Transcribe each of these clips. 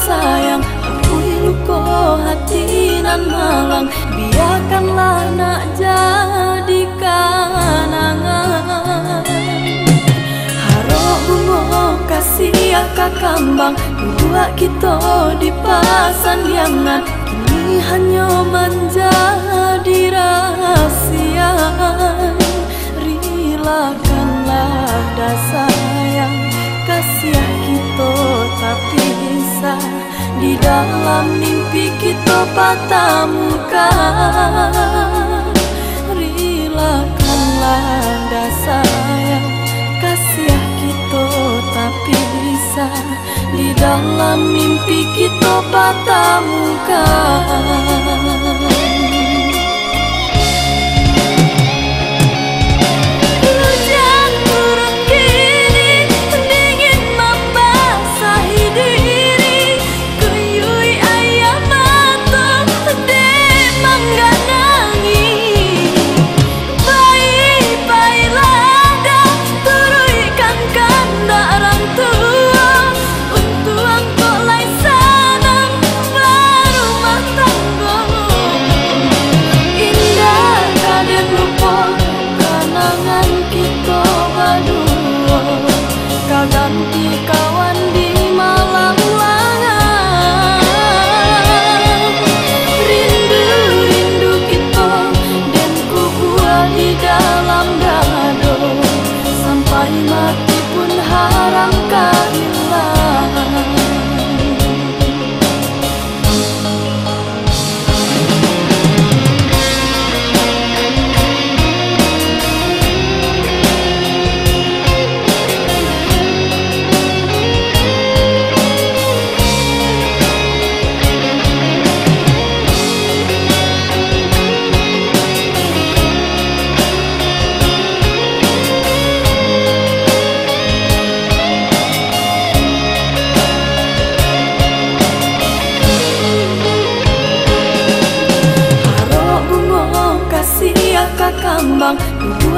sayang Akui luko hati nan malang Biarkanlah nak jadi kanangan Harap bunga kasih akak kambang Buat kita di pasan diangan Kini hanya menjadi rahasia dalam mimpi kita patah muka Rilakanlah dasar sayang Kasih kita tapi bisa. Di dalam mimpi kita patah muka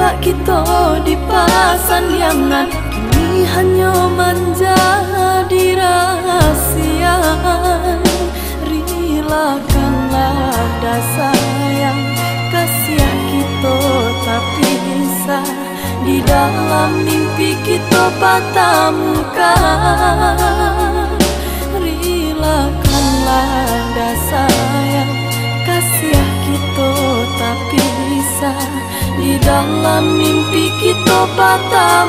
Kita di pasan diangan Kini hanya menjadi rahasia. Rilakanlah dasar Kasih kita tapi bisa. Di dalam mimpi kita patah muka dalam mimpi kita patah